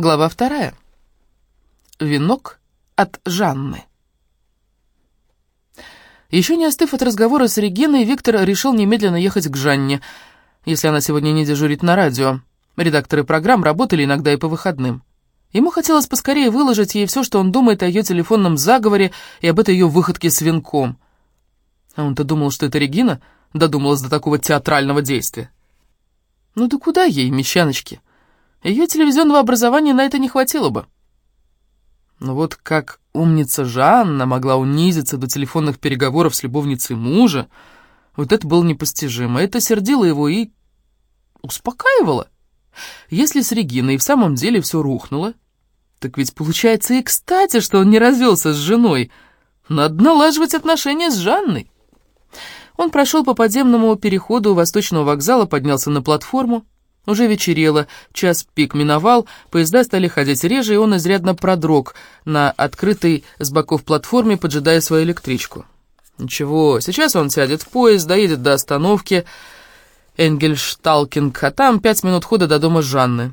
Глава вторая. Венок от Жанны. Еще не остыв от разговора с Региной, Виктор решил немедленно ехать к Жанне, если она сегодня не дежурит на радио. Редакторы программ работали иногда и по выходным. Ему хотелось поскорее выложить ей все, что он думает о ее телефонном заговоре и об этой ее выходке с венком. А он-то думал, что это Регина додумалась до такого театрального действия. Ну да куда ей, мещаночки? Ее телевизионного образования на это не хватило бы. Но вот как умница Жанна могла унизиться до телефонных переговоров с любовницей мужа, вот это было непостижимо. Это сердило его и успокаивало. Если с Региной в самом деле все рухнуло, так ведь получается и кстати, что он не развелся с женой. Надо налаживать отношения с Жанной. Он прошел по подземному переходу Восточного вокзала, поднялся на платформу. Уже вечерело, час пик миновал, поезда стали ходить реже, и он изрядно продрог на открытой с боков платформе, поджидая свою электричку. Ничего, сейчас он сядет в поезд, доедет до остановки Энгельшталкинг, а там пять минут хода до дома Жанны.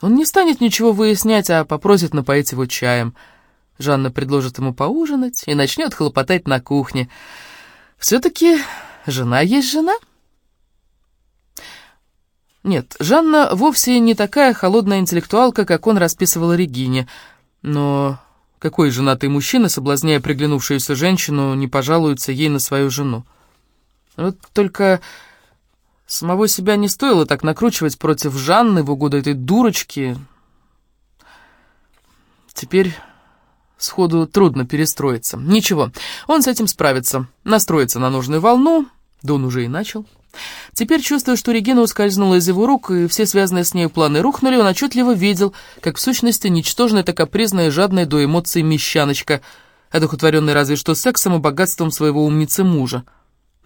Он не станет ничего выяснять, а попросит напоить его чаем. Жанна предложит ему поужинать и начнет хлопотать на кухне. Все-таки жена есть жена. Нет, Жанна вовсе не такая холодная интеллектуалка, как он расписывал Регине. Но какой женатый мужчина, соблазняя приглянувшуюся женщину, не пожалуется ей на свою жену? Вот только самого себя не стоило так накручивать против Жанны в угоду этой дурочки. Теперь сходу трудно перестроиться. Ничего, он с этим справится, настроится на нужную волну, да он уже и начал. Теперь, чувствуя, что Регина ускользнула из его рук, и все связанные с ней планы рухнули, он отчетливо видел, как в сущности ничтожная, так капризная и жадная до эмоций мещаночка, одухотворенная разве что сексом и богатством своего умницы мужа.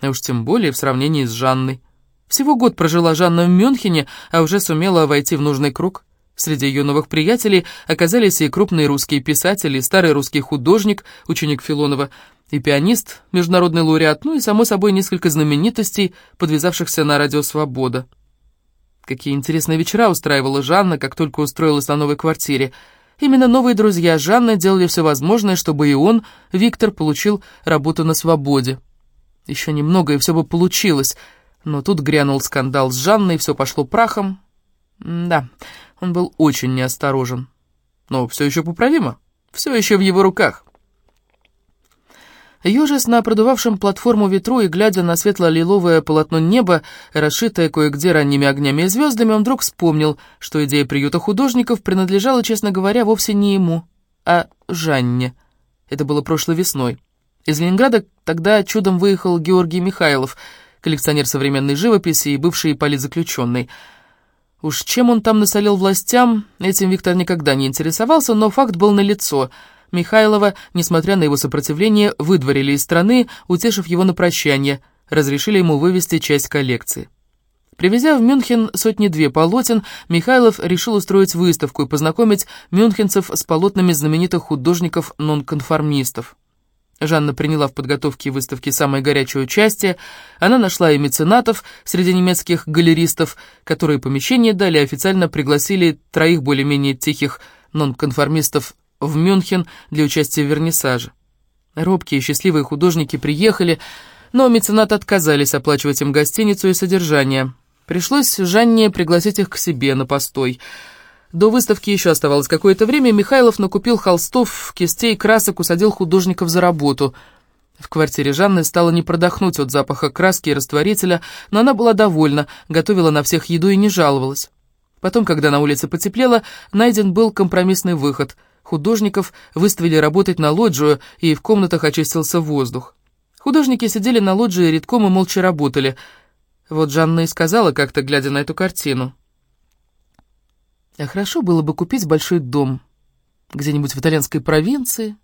А уж тем более в сравнении с Жанной. Всего год прожила Жанна в Мюнхене, а уже сумела войти в нужный круг. Среди ее новых приятелей оказались и крупные русские писатели, старый русский художник, ученик Филонова, и пианист, международный лауреат, ну и, само собой, несколько знаменитостей, подвязавшихся на радио «Свобода». Какие интересные вечера устраивала Жанна, как только устроилась на новой квартире. Именно новые друзья Жанны делали все возможное, чтобы и он, Виктор, получил работу на «Свободе». Еще немного, и все бы получилось, но тут грянул скандал с Жанной, и все пошло прахом. Да, он был очень неосторожен. Но все еще поправимо, все еще в его руках. Ёжись на продувавшем платформу ветру и глядя на светло-лиловое полотно неба, расшитое кое-где ранними огнями и звездами, он вдруг вспомнил, что идея приюта художников принадлежала, честно говоря, вовсе не ему, а Жанне. Это было прошлой весной. Из Ленинграда тогда чудом выехал Георгий Михайлов, коллекционер современной живописи и бывший политзаключенный. Уж чем он там насолил властям, этим Виктор никогда не интересовался, но факт был налицо — Михайлова, несмотря на его сопротивление, выдворили из страны, утешив его на прощание, разрешили ему вывести часть коллекции. Привезя в Мюнхен сотни-две полотен, Михайлов решил устроить выставку и познакомить мюнхенцев с полотнами знаменитых художников-нонконформистов. Жанна приняла в подготовке выставки самое горячее участие. Она нашла и меценатов среди немецких галеристов, которые помещение дали, официально пригласили троих более-менее тихих нонконформистов в Мюнхен для участия в вернисаже. Робкие и счастливые художники приехали, но меценаты отказались оплачивать им гостиницу и содержание. Пришлось Жанне пригласить их к себе на постой. До выставки еще оставалось какое-то время, Михайлов накупил холстов, кистей, красок, усадил художников за работу. В квартире Жанны стало не продохнуть от запаха краски и растворителя, но она была довольна, готовила на всех еду и не жаловалась. Потом, когда на улице потеплело, найден был компромиссный выход — Художников выставили работать на лоджию, и в комнатах очистился воздух. Художники сидели на лоджии редком и молча работали. Вот Жанна и сказала как-то, глядя на эту картину. А хорошо было бы купить большой дом где-нибудь в итальянской провинции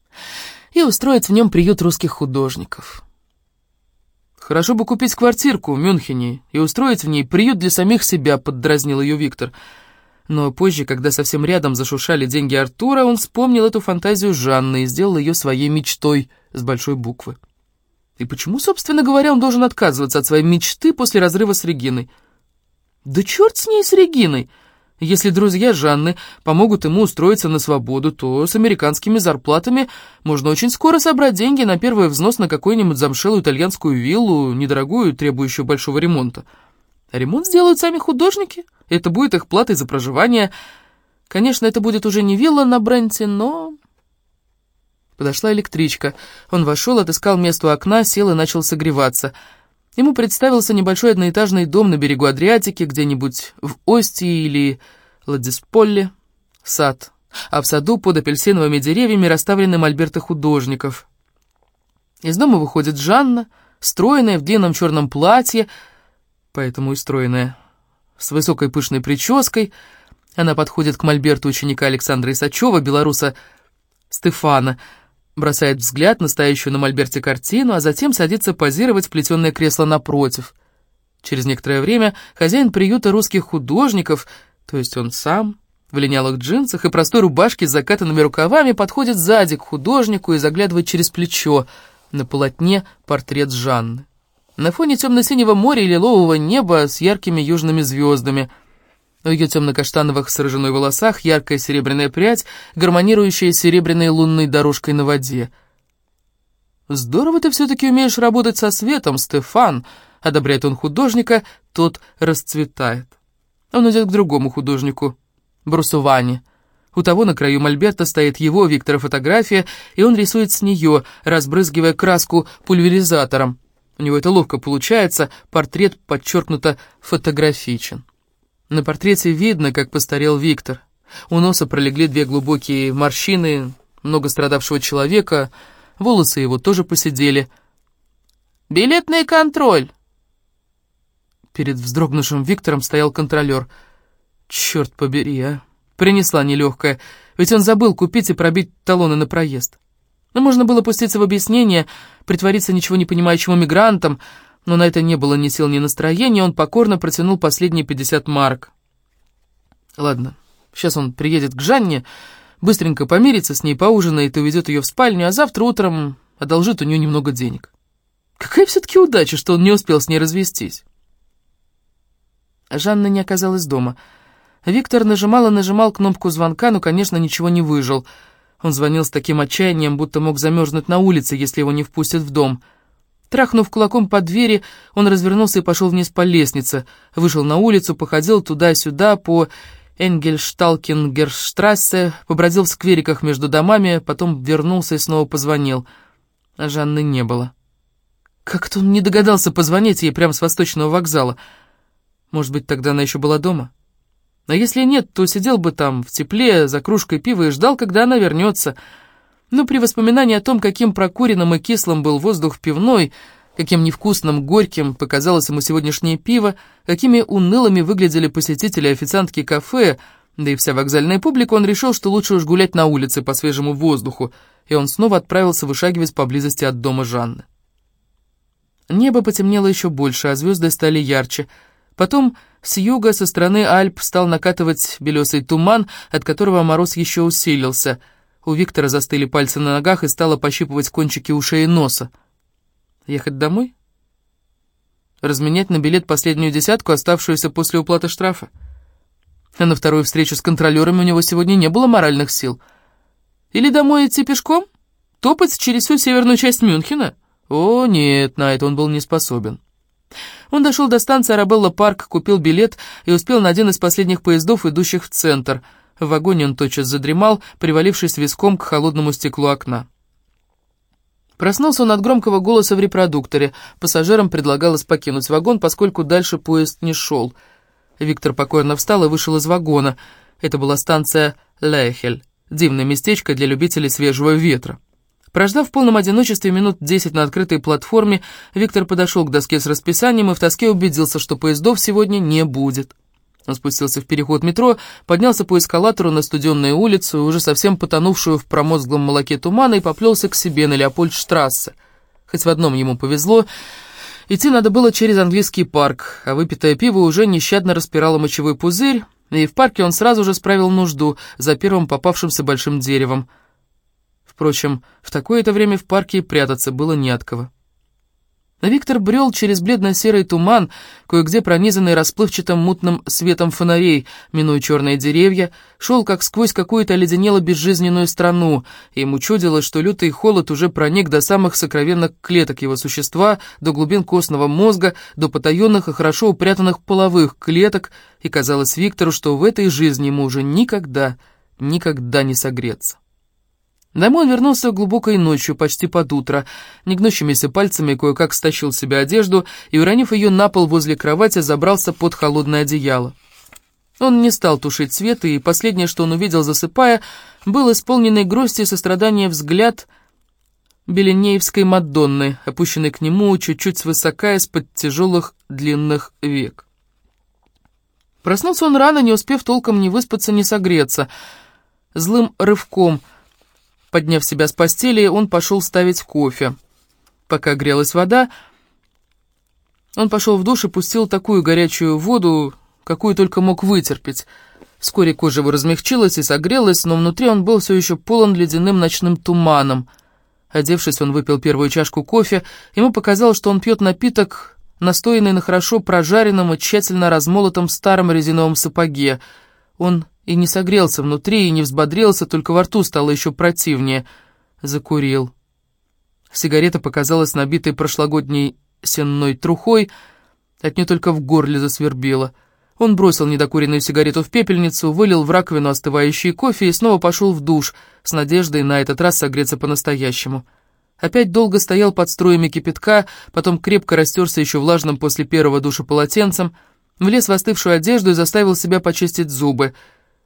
и устроить в нем приют русских художников. «Хорошо бы купить квартирку в Мюнхене и устроить в ней приют для самих себя», — поддразнил ее Виктор. Но позже, когда совсем рядом зашуршали деньги Артура, он вспомнил эту фантазию Жанны и сделал ее своей мечтой с большой буквы. И почему, собственно говоря, он должен отказываться от своей мечты после разрыва с Региной? Да черт с ней, с Региной! Если друзья Жанны помогут ему устроиться на свободу, то с американскими зарплатами можно очень скоро собрать деньги на первый взнос на какую-нибудь замшелую итальянскую виллу, недорогую, требующую большого ремонта. А ремонт сделают сами художники, это будет их платой за проживание. Конечно, это будет уже не вилла на Бренте, но... Подошла электричка. Он вошел, отыскал место у окна, сел и начал согреваться — Ему представился небольшой одноэтажный дом на берегу Адриатики, где-нибудь в Остии или Ладисполле, сад, а в саду под апельсиновыми деревьями расставлены мольберты художников. Из дома выходит Жанна, стройная в длинном черном платье, поэтому и стройная, с высокой пышной прической. Она подходит к мольберту ученика Александра Исачева, белоруса Стефана, бросает взгляд на стоящую на мольберте картину, а затем садится позировать в плетеное кресло напротив. Через некоторое время хозяин приюта русских художников, то есть он сам, в линялых джинсах и простой рубашке с закатанными рукавами, подходит сзади к художнику и заглядывает через плечо. На полотне портрет Жанны. На фоне темно-синего моря и лилового неба с яркими южными звездами — в ее темно-каштановых с рыжиной волосах яркая серебряная прядь, гармонирующая с серебряной лунной дорожкой на воде. «Здорово ты все-таки умеешь работать со светом, Стефан!» — одобряет он художника, тот расцветает. Он идет к другому художнику, Брусуване. У того на краю мольберта стоит его, Виктора, фотография, и он рисует с нее, разбрызгивая краску пульверизатором. У него это ловко получается, портрет подчеркнуто фотографичен. На портрете видно, как постарел Виктор. У носа пролегли две глубокие морщины много страдавшего человека, волосы его тоже посидели. «Билетный контроль!» Перед вздрогнувшим Виктором стоял контролер. «Черт побери, а! Принесла нелегкая, ведь он забыл купить и пробить талоны на проезд. Но можно было пуститься в объяснение, притвориться ничего не понимающим мигрантом, но на это не было ни сил, ни настроения, он покорно протянул последние 50 марок. Ладно, сейчас он приедет к Жанне, быстренько помирится с ней, поужинает и увезет ее в спальню, а завтра утром одолжит у нее немного денег. Какая все-таки удача, что он не успел с ней развестись. Жанна не оказалась дома. Виктор нажимал и нажимал кнопку звонка, но, конечно, ничего не выжил. Он звонил с таким отчаянием, будто мог замерзнуть на улице, если его не впустят в дом — Трахнув кулаком по двери, он развернулся и пошел вниз по лестнице, вышел на улицу, походил туда-сюда по Энгельшталкингерштрассе, побродил в сквериках между домами, потом вернулся и снова позвонил. А Жанны не было. Как-то он не догадался позвонить ей прямо с восточного вокзала. Может быть, тогда она еще была дома? А если нет, то сидел бы там в тепле за кружкой пива и ждал, когда она вернется — но при воспоминании о том, каким прокуренным и кислым был воздух пивной, каким невкусным, горьким показалось ему сегодняшнее пиво, какими унылыми выглядели посетители официантки кафе, да и вся вокзальная публика, он решил, что лучше уж гулять на улице по свежему воздуху, и он снова отправился вышагивать поблизости от дома Жанны. Небо потемнело еще больше, а звезды стали ярче. Потом с юга, со стороны Альп, стал накатывать белесый туман, от которого мороз еще усилился — у Виктора застыли пальцы на ногах и стало пощипывать кончики ушей и носа. Ехать домой? Разменять на билет последнюю десятку, оставшуюся после уплаты штрафа? А на вторую встречу с контролерами у него сегодня не было моральных сил. Или домой идти пешком? Топать через всю северную часть Мюнхена? О, нет, на это он был не способен. Он дошел до станции Арабелла Парк, купил билет и успел на один из последних поездов, идущих в центр — в вагоне он тотчас задремал, привалившись виском к холодному стеклу окна. Проснулся он от громкого голоса в репродукторе. Пассажирам предлагалось покинуть вагон, поскольку дальше поезд не шел. Виктор покойно встал и вышел из вагона. Это была станция Лехель, дивное местечко для любителей свежего ветра. Прождав в полном одиночестве минут десять на открытой платформе, Виктор подошел к доске с расписанием и в тоске убедился, что поездов сегодня не будет. Он спустился в переход метро, поднялся по эскалатору на студенную улицу, уже совсем потонувшую в промозглом молоке тумана, и поплелся к себе на Леопольдштрассе. Хоть в одном ему повезло, идти надо было через английский парк, а выпитое пиво уже нещадно распирало мочевой пузырь, и в парке он сразу же справил нужду за первым попавшимся большим деревом. Впрочем, в такое-то время в парке прятаться было не от кого. Виктор брел через бледно-серый туман, кое-где пронизанный расплывчатым мутным светом фонарей, минуя черные деревья, шел как сквозь какую-то оледенело безжизненную страну, и ему чудилось, что лютый холод уже проник до самых сокровенных клеток его существа, до глубин костного мозга, до потаенных и хорошо упрятанных половых клеток, и казалось Виктору, что в этой жизни ему уже никогда, никогда не согреться. Домой он вернулся глубокой ночью, почти под утро, негнущимися пальцами кое-как стащил себе одежду и, уронив ее на пол возле кровати, забрался под холодное одеяло. Он не стал тушить свет, и последнее, что он увидел, засыпая, был исполненный грусти и сострадания взгляд Беленеевской Мадонны, опущенный к нему чуть-чуть свысока из-под тяжелых длинных век. Проснулся он рано, не успев толком ни выспаться, ни согреться. Злым рывком — Подняв себя с постели, он пошел ставить кофе. Пока грелась вода, он пошел в душ и пустил такую горячую воду, какую только мог вытерпеть. Вскоре кожа его размягчилась и согрелась, но внутри он был все еще полон ледяным ночным туманом. Одевшись, он выпил первую чашку кофе. Ему показалось, что он пьет напиток, настоянный на хорошо прожаренном и тщательно размолотом старом резиновом сапоге. Он и не согрелся внутри, и не взбодрился, только во рту стало еще противнее. Закурил. Сигарета показалась набитой прошлогодней сенной трухой, от нее только в горле засвербило. Он бросил недокуренную сигарету в пепельницу, вылил в раковину остывающий кофе и снова пошел в душ, с надеждой на этот раз согреться по-настоящему. Опять долго стоял под струями кипятка, потом крепко растерся еще влажным после первого душа полотенцем, влез в остывшую одежду и заставил себя почистить зубы —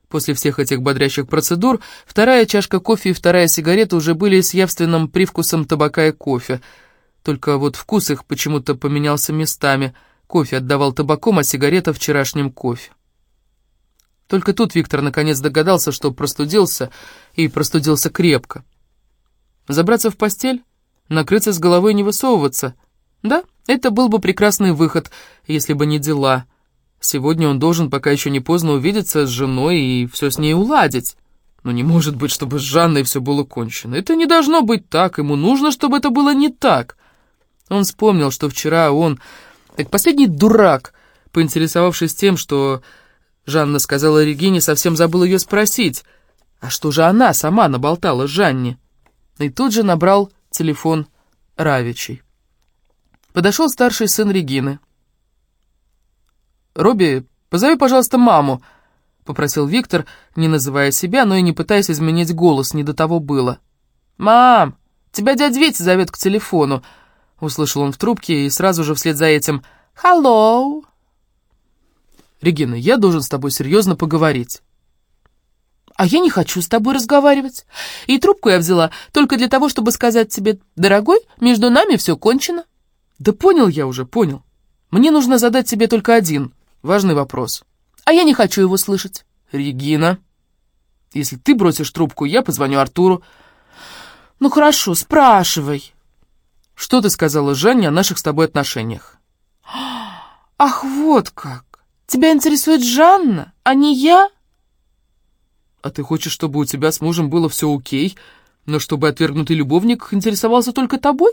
После всех этих бодрящих процедур вторая чашка кофе и вторая сигарета уже были с явственным привкусом табака и кофе. Только вот вкус их почему-то поменялся местами. Кофе отдавал табаком, а сигарета вчерашним кофе. Только тут Виктор наконец догадался, что простудился, и простудился крепко. Забраться в постель, накрыться с головой и не высовываться. Да, это был бы прекрасный выход, если бы не дела — Сегодня он должен, пока еще не поздно, увидеться с женой и все с ней уладить. Но не может быть, чтобы с Жанной все было кончено. Это не должно быть так, ему нужно, чтобы это было не так. Он вспомнил, что вчера он, как последний дурак, поинтересовавшись тем, что Жанна сказала Регине, совсем забыл ее спросить, а что же она сама наболтала Жанне? И тут же набрал телефон Равичей. Подошел старший сын Регины. «Робби, позови, пожалуйста, маму», — попросил Виктор, не называя себя, но и не пытаясь изменить голос, не до того было. «Мам, тебя дядя Витя зовет к телефону», — услышал он в трубке и сразу же вслед за этим «Hello». «Регина, я должен с тобой серьезно поговорить». «А я не хочу с тобой разговаривать. И трубку я взяла только для того, чтобы сказать тебе, дорогой, между нами все кончено». «Да понял я уже, понял. Мне нужно задать тебе только один Важный вопрос. А я не хочу его слышать. Регина. Если ты бросишь трубку, я позвоню Артуру. Ну хорошо, спрашивай. Что ты сказала Жанне о наших с тобой отношениях? Ах, вот как. Тебя интересует Жанна, а не я? А ты хочешь, чтобы у тебя с мужем было все окей, но чтобы отвергнутый любовник интересовался только тобой?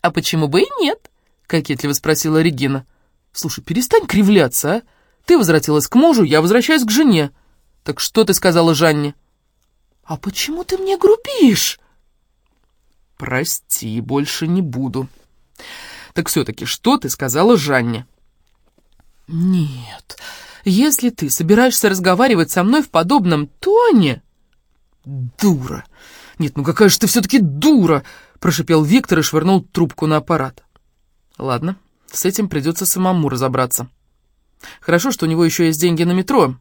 А почему бы и нет? Кокетливо спросила Регина. «Слушай, перестань кривляться, а? Ты возвратилась к мужу, я возвращаюсь к жене. Так что ты сказала Жанне?» «А почему ты мне грубишь?» «Прости, больше не буду. Так все-таки, что ты сказала Жанне?» «Нет, если ты собираешься разговаривать со мной в подобном тоне...» «Дура! Нет, ну какая же ты все-таки дура!» прошипел Виктор и швырнул трубку на аппарат. «Ладно, с этим придется самому разобраться. Хорошо, что у него еще есть деньги на метро.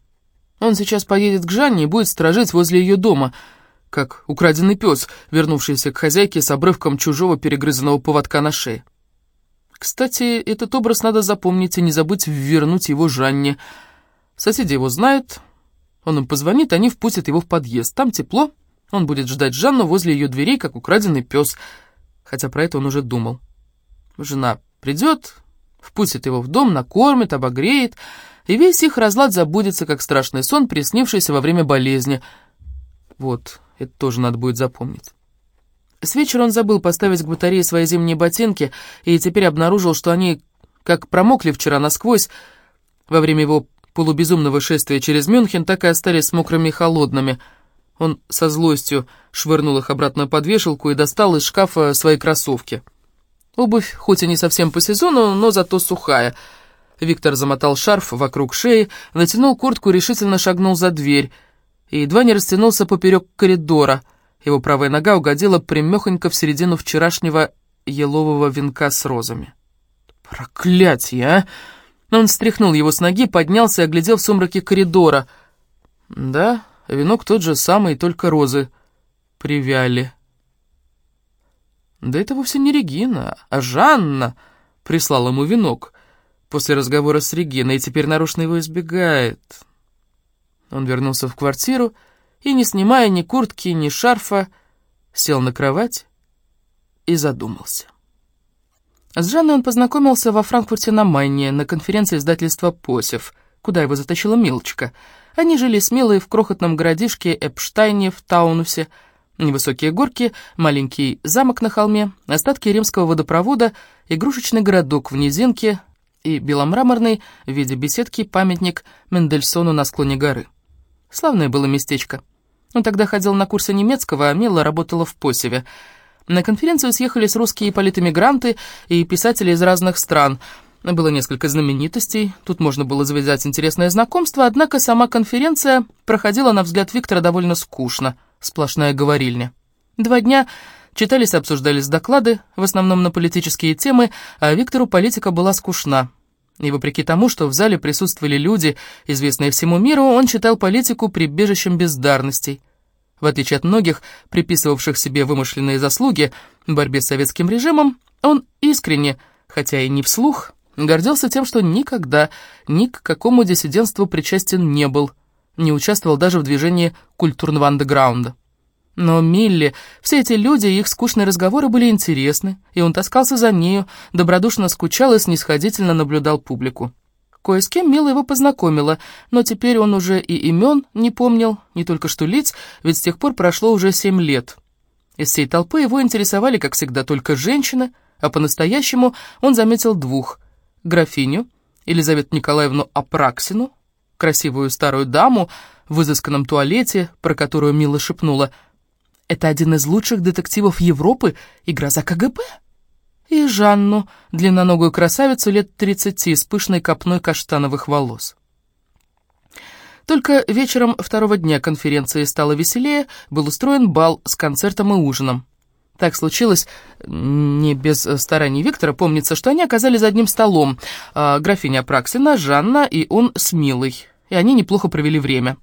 Он сейчас поедет к Жанне и будет сторожить возле ее дома, как украденный пес, вернувшийся к хозяйке с обрывком чужого перегрызанного поводка на шее. Кстати, этот образ надо запомнить и не забыть вернуть его Жанне. Соседи его знают, он им позвонит, они впустят его в подъезд. Там тепло, он будет ждать Жанну возле ее дверей, как украденный пес. Хотя про это он уже думал. Жена придет, впустит его в дом, накормит, обогреет, и весь их разлад забудется, как страшный сон, приснившийся во время болезни. Вот, это тоже надо будет запомнить. С вечера он забыл поставить к батарее свои зимние ботинки и теперь обнаружил, что они как промокли вчера насквозь во время его полубезумного шествия через Мюнхен, так и остались мокрыми и холодными. Он со злостью швырнул их обратно под вешалку и достал из шкафа свои кроссовки. Обувь, хоть и не совсем по сезону, но зато сухая. Виктор замотал шарф вокруг шеи, натянул куртку и решительно шагнул за дверь, и едва не растянулся поперек коридора. Его правая нога угодила примехонько в середину вчерашнего елового венка с розами. «Проклятье, а!» Он стряхнул его с ноги, поднялся и оглядел в сумраке коридора. Да, венок тот же самый, только розы привяли. Да это вовсе не Регина, а Жанна прислала ему венок после разговора с Региной и теперь нарочно его избегает. Он вернулся в квартиру и, не снимая ни куртки, ни шарфа, сел на кровать и задумался. С Жанной он познакомился во Франкфурте на Майне на конференции издательства «Посев», куда его затащила Милочка. Они жили смелые в крохотном городишке Эпштайне в Таунусе. Невысокие горки, маленький замок на холме, остатки римского водопровода, игрушечный городок в низинке и беломраморный в виде беседки памятник Мендельсону на склоне горы. Славное было местечко. Он тогда ходил на курсы немецкого, а Мила работала в Посеве — на конференцию съехались русские политэмигранты и писатели из разных стран. Было несколько знаменитостей, тут можно было завязать интересное знакомство, однако сама конференция проходила, на взгляд Виктора, довольно скучно, сплошная говорильня. Два дня читались и обсуждались доклады, в основном на политические темы, а Виктору политика была скучна. И вопреки тому, что в зале присутствовали люди, известные всему миру, он читал политику прибежищем бездарностей – в отличие от многих, приписывавших себе вымышленные заслуги в борьбе с советским режимом, он искренне, хотя и не вслух, гордился тем, что никогда ни к какому диссидентству причастен не был, не участвовал даже в движении культурного андеграунда. Но Милли, все эти люди и их скучные разговоры были интересны, и он таскался за нею, добродушно скучал и снисходительно наблюдал публику. Кое с кем Мила его познакомила, но теперь он уже и имен не помнил, не только что лиц, ведь с тех пор прошло уже семь лет. Из всей толпы его интересовали, как всегда, только женщины, а по-настоящему он заметил двух — графиню Елизавету Николаевну Апраксину, красивую старую даму в изысканном туалете, про которую Мила шепнула «Это один из лучших детективов Европы, игра за КГБ» и Жанну, длинноногую красавицу лет тридцати с пышной копной каштановых волос. Только вечером второго дня конференции стало веселее, был устроен бал с концертом и ужином. Так случилось, не без стараний Виктора, помнится, что они оказались за одним столом. А, графиня Праксина, Жанна и он с Милой. И они неплохо провели время.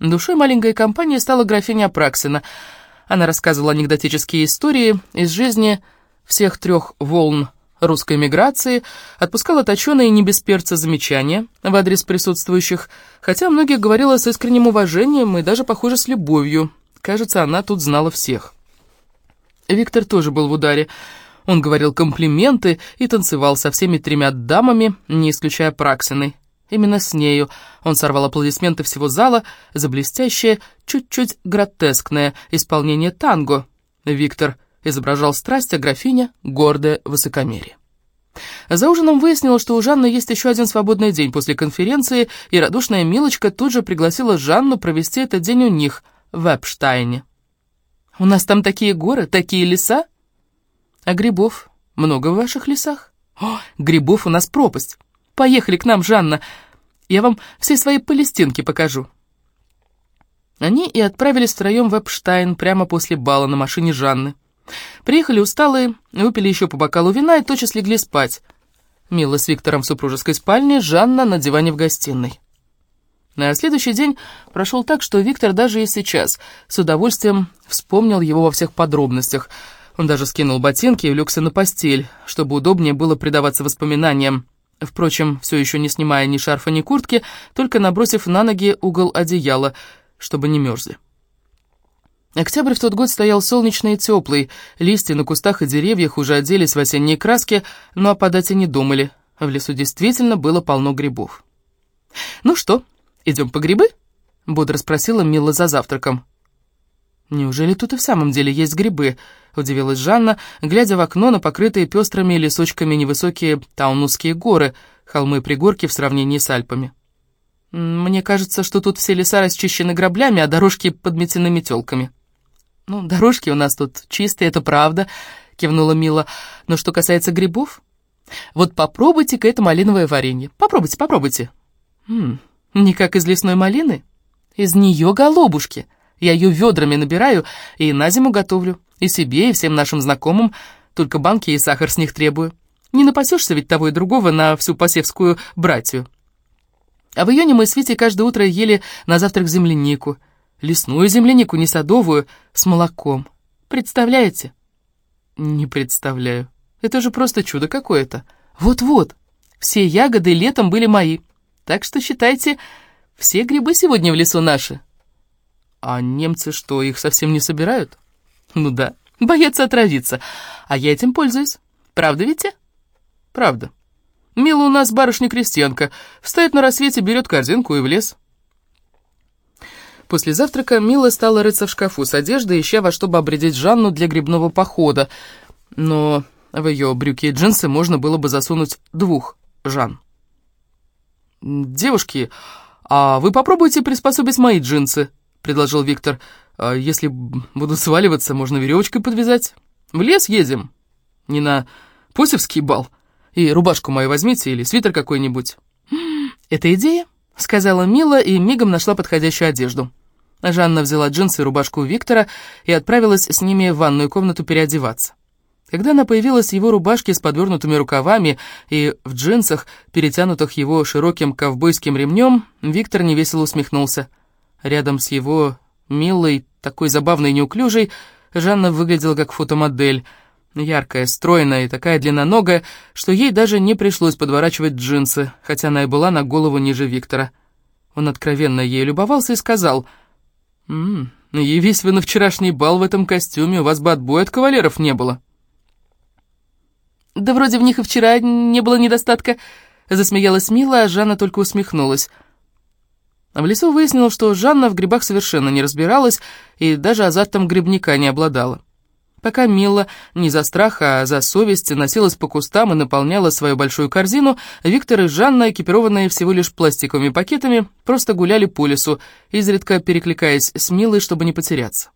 Душой маленькой компании стала графиня Праксина. Она рассказывала анекдотические истории из жизни всех трех волн русской миграции, отпускала точеные не без перца замечания в адрес присутствующих, хотя многих говорила с искренним уважением и даже, похоже, с любовью. Кажется, она тут знала всех. Виктор тоже был в ударе. Он говорил комплименты и танцевал со всеми тремя дамами, не исключая Праксиной. Именно с нею он сорвал аплодисменты всего зала за блестящее, чуть-чуть гротескное исполнение танго. Виктор изображал страсть, а графиня — гордое высокомерие. За ужином выяснилось, что у Жанны есть еще один свободный день после конференции, и радушная Милочка тут же пригласила Жанну провести этот день у них, в Эпштайне. «У нас там такие горы, такие леса?» «А грибов много в ваших лесах?» «О, грибов у нас пропасть! Поехали к нам, Жанна, я вам все свои палестинки покажу». Они и отправились втроем в Эпштайн прямо после бала на машине Жанны. Приехали усталые, выпили еще по бокалу вина и тотчас легли спать. Мила с Виктором в супружеской спальне, Жанна на диване в гостиной. На следующий день прошел так, что Виктор даже и сейчас с удовольствием вспомнил его во всех подробностях. Он даже скинул ботинки и улегся на постель, чтобы удобнее было предаваться воспоминаниям. Впрочем, все еще не снимая ни шарфа, ни куртки, только набросив на ноги угол одеяла, чтобы не мерзли. Октябрь в тот год стоял солнечный и теплый, листья на кустах и деревьях уже оделись в осенние краски, но опадать и не думали. В лесу действительно было полно грибов. «Ну что, идем по грибы?» — бодро спросила Мила за завтраком. «Неужели тут и в самом деле есть грибы?» — удивилась Жанна, глядя в окно на покрытые пестрыми лесочками невысокие таунусские горы, холмы пригорки в сравнении с Альпами. «Мне кажется, что тут все леса расчищены граблями, а дорожки подметены метелками». «Ну, дорожки у нас тут чистые, это правда», — кивнула Мила. «Но что касается грибов, вот попробуйте-ка это малиновое варенье. Попробуйте, попробуйте». «М -м, «Не как из лесной малины? Из нее голубушки». Я ее ведрами набираю и на зиму готовлю. И себе, и всем нашим знакомым. Только банки и сахар с них требую. Не напасешься ведь того и другого на всю посевскую братью. А в июне мы с Витей каждое утро ели на завтрак землянику. Лесную землянику, не садовую, с молоком. Представляете? Не представляю. Это же просто чудо какое-то. Вот-вот, все ягоды летом были мои. Так что считайте, все грибы сегодня в лесу наши. А немцы что, их совсем не собирают? Ну да, боятся отравиться. А я этим пользуюсь. Правда ведь? Правда. Мила у нас барышня-крестьянка. Встает на рассвете, берет корзинку и в лес. После завтрака Мила стала рыться в шкафу с одеждой, ища во что бы обрядить Жанну для грибного похода. Но в ее брюки и джинсы можно было бы засунуть двух Жан. «Девушки, а вы попробуйте приспособить мои джинсы», — предложил Виктор. «А «Если будут сваливаться, можно веревочкой подвязать. В лес едем. Не на Посевский бал. И рубашку мою возьмите или свитер какой-нибудь». «Это идея», — сказала Мила и мигом нашла подходящую одежду. Жанна взяла джинсы и рубашку у Виктора и отправилась с ними в ванную комнату переодеваться. Когда она появилась в его рубашке с подвернутыми рукавами и в джинсах, перетянутых его широким ковбойским ремнем, Виктор невесело усмехнулся. Рядом с его милой, такой забавной неуклюжей, Жанна выглядела как фотомодель. Яркая, стройная и такая длинноногая, что ей даже не пришлось подворачивать джинсы, хотя она и была на голову ниже Виктора. Он откровенно ей любовался и сказал, «М -м, «Явись вы на вчерашний бал в этом костюме, у вас бы отбоя от кавалеров не было». «Да вроде в них и вчера не было недостатка», — засмеялась Мила, а Жанна только усмехнулась. В лесу выяснилось, что Жанна в грибах совершенно не разбиралась и даже азартом грибника не обладала. Пока Мила не за страх, а за совесть носилась по кустам и наполняла свою большую корзину, Виктор и Жанна, экипированные всего лишь пластиковыми пакетами, просто гуляли по лесу, изредка перекликаясь с Милой, чтобы не потеряться.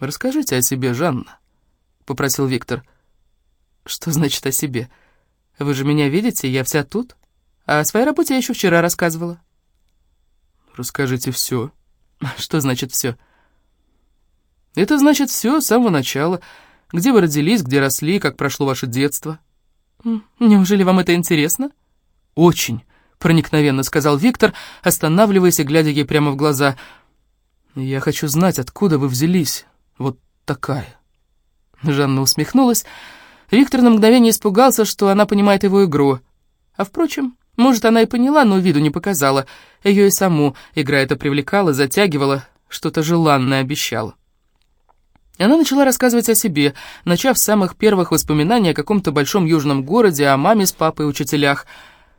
«Расскажите о себе, Жанна», — попросил Виктор. «Что значит о себе? Вы же меня видите, я вся тут. А о своей работе я еще вчера рассказывала». Расскажите все. Что значит все? Это значит все с самого начала. Где вы родились, где росли, как прошло ваше детство. Неужели вам это интересно? Очень, проникновенно сказал Виктор, останавливаясь и глядя ей прямо в глаза. Я хочу знать, откуда вы взялись. Вот такая. Жанна усмехнулась. Виктор на мгновение испугался, что она понимает его игру. А впрочем, может, она и поняла, но виду не показала. Ее и саму игра эта привлекала, затягивала, что-то желанное обещала. Она начала рассказывать о себе, начав с самых первых воспоминаний о каком-то большом южном городе, о маме с папой учителях.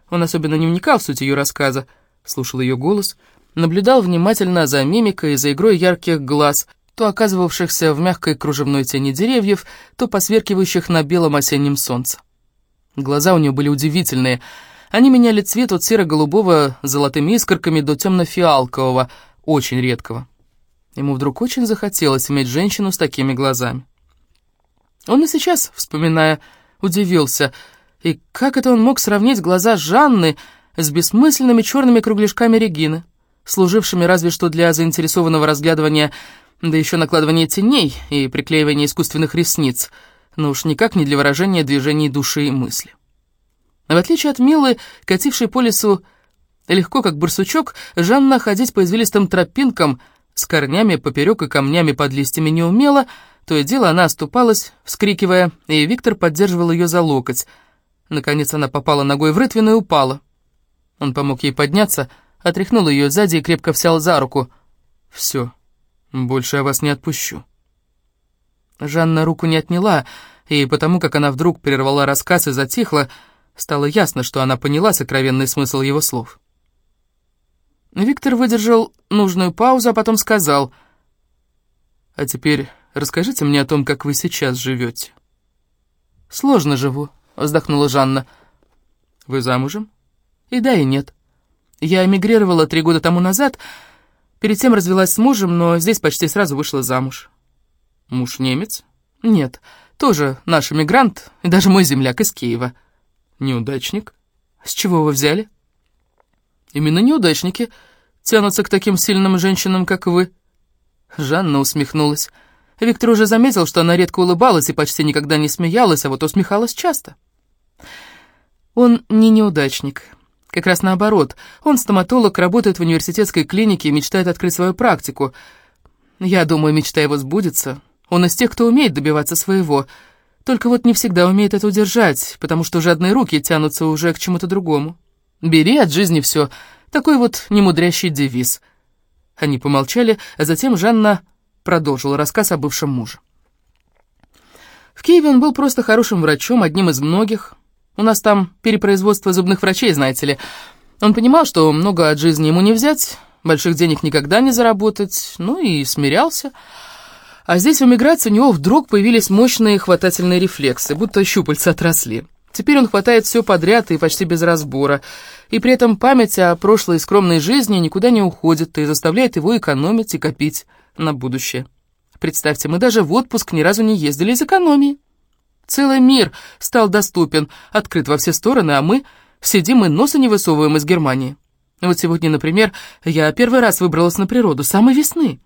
Он особенно не вникал в суть ее рассказа, слушал ее голос, наблюдал внимательно за мимикой и за игрой ярких глаз, то оказывавшихся в мягкой кружевной тени деревьев, то посверкивающих на белом осеннем солнце. Глаза у нее были удивительные — они меняли цвет от серо-голубого с золотыми искорками до темно-фиалкового, очень редкого. Ему вдруг очень захотелось иметь женщину с такими глазами. Он и сейчас, вспоминая, удивился, и как это он мог сравнить глаза Жанны с бессмысленными черными кругляшками Регины, служившими разве что для заинтересованного разглядывания, да еще накладывания теней и приклеивания искусственных ресниц, но уж никак не для выражения движений души и мысли. В отличие от Милы, катившей по лесу легко, как барсучок, Жанна ходить по извилистым тропинкам с корнями поперек и камнями под листьями не умела, то и дело она оступалась, вскрикивая, и Виктор поддерживал ее за локоть. Наконец она попала ногой в рытвину и упала. Он помог ей подняться, отряхнул ее сзади и крепко взял за руку. «Все, больше я вас не отпущу». Жанна руку не отняла, и потому как она вдруг прервала рассказ и затихла, Стало ясно, что она поняла сокровенный смысл его слов. Виктор выдержал нужную паузу, а потом сказал, А теперь расскажите мне о том, как вы сейчас живете. Сложно живу, вздохнула Жанна. Вы замужем? И да, и нет. Я эмигрировала три года тому назад, перед тем развелась с мужем, но здесь почти сразу вышла замуж. Муж немец? Нет, тоже наш эмигрант, и даже мой земляк из Киева. Неудачник? С чего вы взяли? Именно неудачники тянутся к таким сильным женщинам, как вы. Жанна усмехнулась. Виктор уже заметил, что она редко улыбалась и почти никогда не смеялась, а вот усмехалась часто. Он не неудачник. Как раз наоборот. Он стоматолог, работает в университетской клинике и мечтает открыть свою практику. Я думаю, мечта его сбудется. Он из тех, кто умеет добиваться своего. Только вот не всегда умеет это удержать, потому что жадные руки тянутся уже к чему-то другому. «Бери от жизни все». Такой вот немудрящий девиз. Они помолчали, а затем Жанна продолжила рассказ о бывшем муже. В Киеве он был просто хорошим врачом, одним из многих. У нас там перепроизводство зубных врачей, знаете ли. Он понимал, что много от жизни ему не взять, больших денег никогда не заработать, ну и смирялся. А здесь в эмиграции у него вдруг появились мощные хватательные рефлексы, будто щупальца отросли. Теперь он хватает все подряд и почти без разбора, и при этом память о прошлой скромной жизни никуда не уходит и заставляет его экономить и копить на будущее. Представьте, мы даже в отпуск ни разу не ездили из экономии. Целый мир стал доступен, открыт во все стороны, а мы сидим и носа не высовываем из Германии. Вот сегодня, например, я первый раз выбралась на природу, самой весны.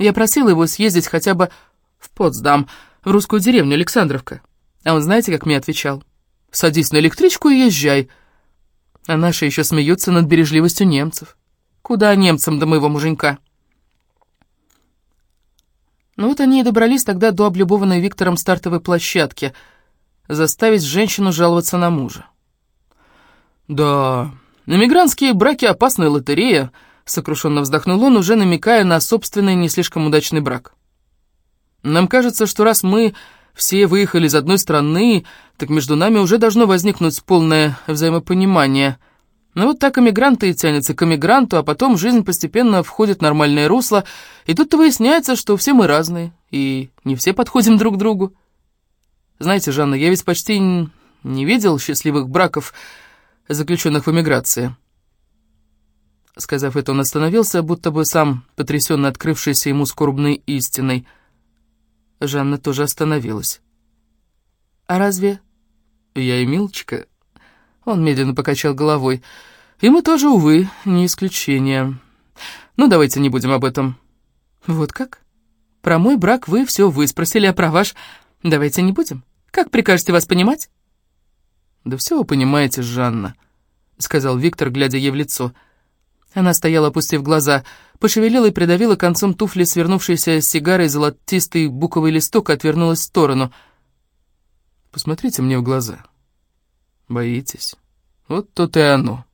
Я просила его съездить хотя бы в Потсдам, в русскую деревню Александровка. А он знаете, как мне отвечал? «Садись на электричку и езжай». А наши еще смеются над бережливостью немцев. Куда немцам до моего муженька? Ну вот они и добрались тогда до облюбованной Виктором стартовой площадки. Заставить женщину жаловаться на мужа. «Да, иммигрантские браки — опасная лотерея», Сокрушенно вздохнул он, уже намекая на собственный не слишком удачный брак. «Нам кажется, что раз мы все выехали из одной страны, так между нами уже должно возникнуть полное взаимопонимание. Но вот так эмигранты и тянутся к эмигранту, а потом жизнь постепенно входит в нормальное русло, и тут-то выясняется, что все мы разные, и не все подходим друг к другу. Знаете, Жанна, я ведь почти не видел счастливых браков, заключенных в эмиграции». Сказав это, он остановился, будто бы сам потрясенно открывшийся ему скорбной истиной. Жанна тоже остановилась. «А разве...» «Я и Милочка...» Он медленно покачал головой. «И мы тоже, увы, не исключение. Ну, давайте не будем об этом». «Вот как? Про мой брак вы все выспросили, а про ваш... Давайте не будем. Как прикажете вас понимать?» «Да все вы понимаете, Жанна», — сказал Виктор, глядя ей в лицо. Она стояла, опустив глаза, пошевелила и придавила концом туфли свернувшейся сигарой золотистый буковый листок и отвернулась в сторону. «Посмотрите мне в глаза. Боитесь? Вот то и оно».